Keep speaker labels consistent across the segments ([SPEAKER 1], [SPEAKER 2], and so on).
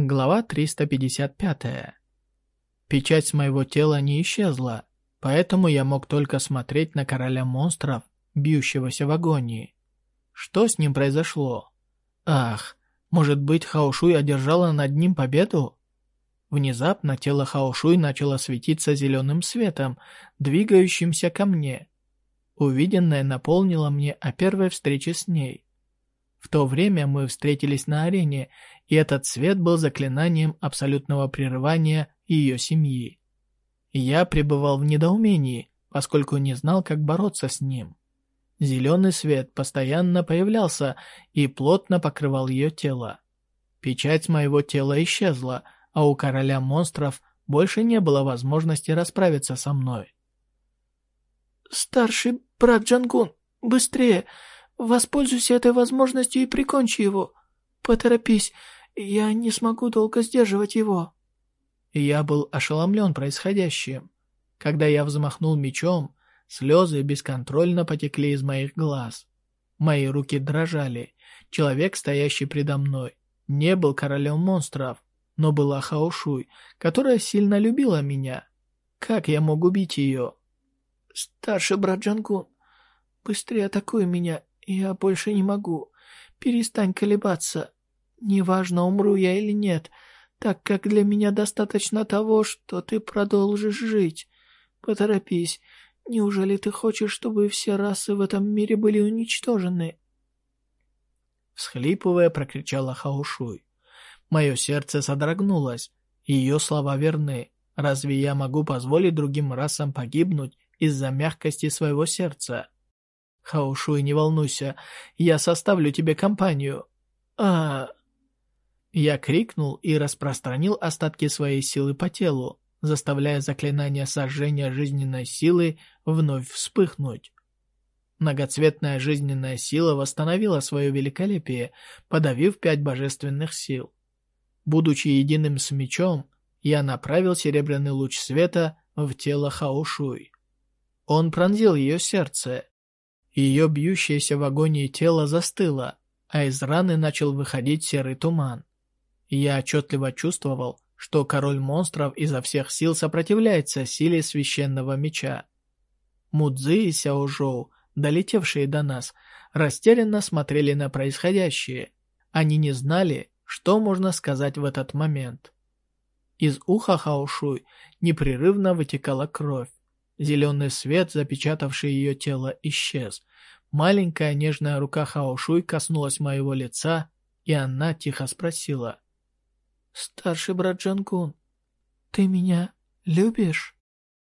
[SPEAKER 1] Глава 355. Печать моего тела не исчезла, поэтому я мог только смотреть на короля монстров, бьющегося в агонии. Что с ним произошло? Ах, может быть, Хаошуй одержала над ним победу? Внезапно тело Хаошуй начало светиться зеленым светом, двигающимся ко мне. Увиденное наполнило мне о первой встрече с ней. В то время мы встретились на арене, и этот свет был заклинанием абсолютного прерывания ее семьи. Я пребывал в недоумении, поскольку не знал, как бороться с ним. Зеленый свет постоянно появлялся и плотно покрывал ее тело. Печать моего тела исчезла, а у короля монстров больше не было возможности расправиться со мной.
[SPEAKER 2] «Старший брат Джангун, быстрее! Воспользуйся этой возможностью и прикончи его! Поторопись, я не смогу долго сдерживать его!»
[SPEAKER 1] Я был ошеломлен происходящим. Когда я взмахнул мечом, слезы бесконтрольно потекли из моих глаз. Мои руки дрожали. Человек, стоящий предо мной, не был королем монстров, но была Хаошуй, которая сильно любила меня. Как я мог убить ее?
[SPEAKER 2] «Старший брат Джангун, быстрее атакуй меня, я больше не могу. Перестань колебаться. Неважно, умру я или нет, так как для меня достаточно того, что ты продолжишь жить. Поторопись. Неужели ты хочешь, чтобы все расы в этом мире были уничтожены?»
[SPEAKER 1] Всхлипывая, прокричала Хаушуй. Мое сердце содрогнулось. Ее слова верны. Разве я могу позволить другим расам погибнуть из-за мягкости своего сердца? Хаушуй, не волнуйся, я составлю тебе компанию. А... Я крикнул и распространил остатки своей силы по телу, заставляя заклинание сожжения жизненной силы вновь вспыхнуть. Многоцветная жизненная сила восстановила свое великолепие, подавив пять божественных сил. Будучи единым с мечом, я направил серебряный луч света в тело Хаошуй. Он пронзил ее сердце. Ее бьющееся в агонии тело застыло, а из раны начал выходить серый туман. Я отчетливо чувствовал, что король монстров изо всех сил сопротивляется силе священного меча. Мудзи и Сяожоу, долетевшие до нас, растерянно смотрели на происходящее. Они не знали, что можно сказать в этот момент. Из уха Хаошуй непрерывно вытекала кровь. Зеленый свет, запечатавший ее тело, исчез. Маленькая нежная рука Хаошуй коснулась моего лица, и она тихо спросила.
[SPEAKER 2] «Старший брат Джангун, ты меня любишь?»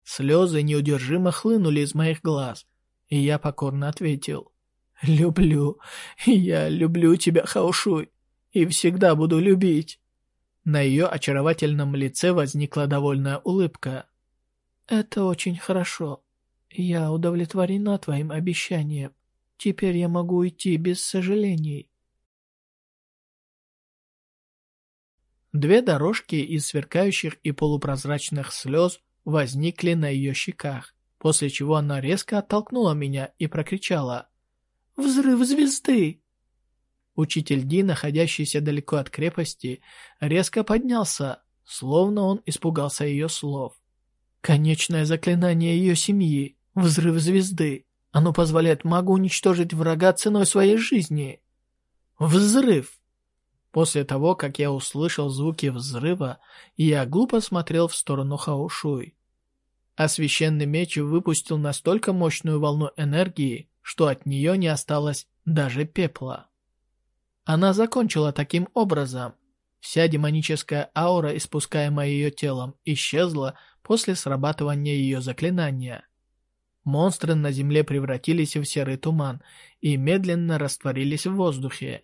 [SPEAKER 1] Слезы неудержимо хлынули из моих глаз, и я покорно ответил. «Люблю, я люблю тебя, Хаушуй, и всегда буду любить». На ее очаровательном лице возникла довольная улыбка.
[SPEAKER 2] «Это очень хорошо. Я удовлетворена твоим обещанием. Теперь я могу уйти без сожалений».
[SPEAKER 1] Две дорожки из сверкающих и полупрозрачных слез возникли на ее щеках, после чего она резко оттолкнула меня и прокричала «Взрыв звезды!». Учитель Ди, находящийся далеко от крепости, резко поднялся, словно он испугался ее слов. Конечное заклинание ее семьи — взрыв звезды. Оно позволяет магу уничтожить врага ценой своей жизни. Взрыв! После того, как я услышал звуки взрыва, я глупо смотрел в сторону Хаошуй. А священный меч выпустил настолько мощную волну энергии, что от нее не осталось даже пепла. Она закончила таким образом. Вся демоническая аура, испускаемая ее телом, исчезла после срабатывания ее заклинания. Монстры на земле превратились в серый туман и медленно растворились в воздухе.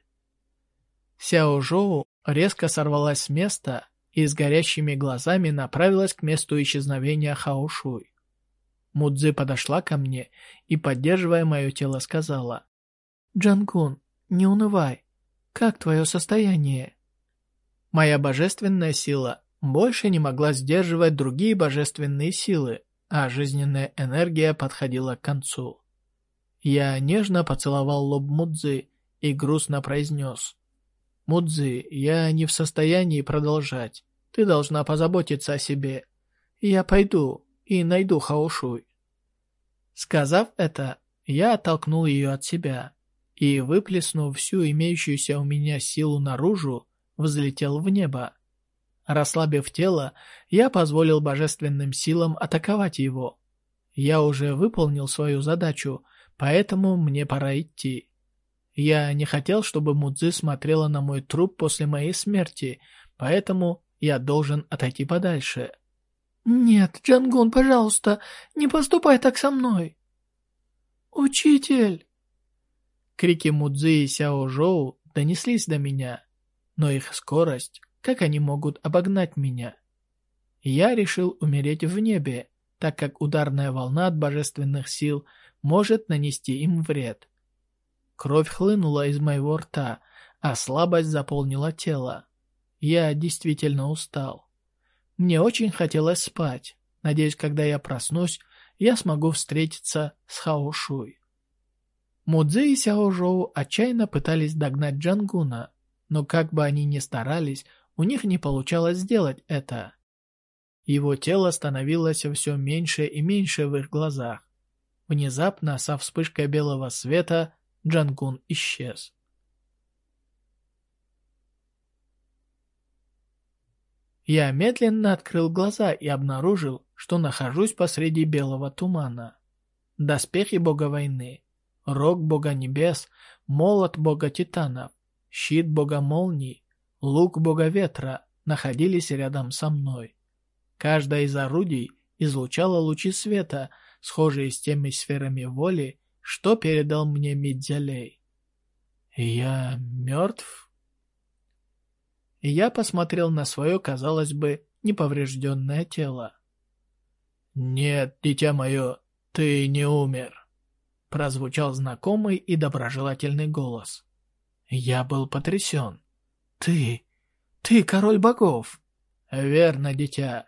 [SPEAKER 1] Сяо Жоу резко сорвалась с места и с горящими глазами направилась к месту исчезновения Хаошуй. Мудзи подошла ко мне и, поддерживая мое тело, сказала, «Джангун, не унывай. Как твое состояние?» Моя божественная сила больше не могла сдерживать другие божественные силы, а жизненная энергия подходила к концу. Я нежно поцеловал лоб Мудзи и грустно произнес, Мудзи, я не в состоянии продолжать. Ты должна позаботиться о себе. Я пойду и найду Хаошуй. Сказав это, я оттолкнул ее от себя и, выплеснув всю имеющуюся у меня силу наружу, взлетел в небо. Расслабив тело, я позволил божественным силам атаковать его. Я уже выполнил свою задачу, поэтому мне пора идти. Я не хотел, чтобы Мудзи смотрела на мой труп после моей смерти, поэтому я должен отойти подальше.
[SPEAKER 2] «Нет, Джангун, пожалуйста, не поступай так со мной!» «Учитель!»
[SPEAKER 1] Крики Мудзи и Сяо Жоу донеслись до меня, но их скорость, как они могут обогнать меня? Я решил умереть в небе, так как ударная волна от божественных сил может нанести им вред. Кровь хлынула из моего рта, а слабость заполнила тело. Я действительно устал. Мне очень хотелось спать. Надеюсь, когда я проснусь, я смогу встретиться с Хаошуй. Мудзи и Сяожоу отчаянно пытались догнать Джангуна, но как бы они ни старались, у них не получалось сделать это. Его тело становилось все меньше и меньше в их глазах. Внезапно, со вспышкой белого света, Джангун исчез. Я медленно открыл глаза и обнаружил, что нахожусь посреди белого тумана. Доспехи бога войны, рог бога небес, молот бога титанов, щит бога молний, лук бога ветра находились рядом со мной. Каждая из орудий излучала лучи света, схожие с теми сферами воли, что передал мне Мидзялей. «Я мертв?» Я посмотрел на свое, казалось бы, неповрежденное тело. «Нет, дитя мое, ты не умер», — прозвучал знакомый и доброжелательный голос. Я был потрясен. «Ты... ты король богов!» «Верно, дитя.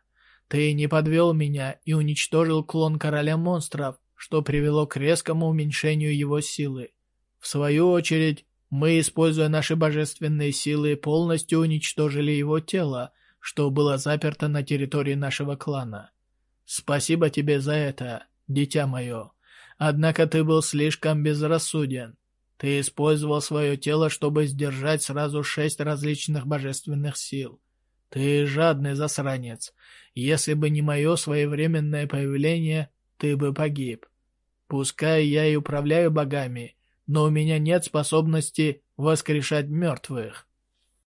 [SPEAKER 1] Ты не подвел меня и уничтожил клон короля монстров, что привело к резкому уменьшению его силы. В свою очередь, мы, используя наши божественные силы, полностью уничтожили его тело, что было заперто на территории нашего клана. Спасибо тебе за это, дитя мое. Однако ты был слишком безрассуден. Ты использовал свое тело, чтобы сдержать сразу шесть различных божественных сил. Ты жадный засранец. Если бы не мое своевременное появление, ты бы погиб. Пускай я и управляю богами, но у меня нет способности воскрешать мертвых.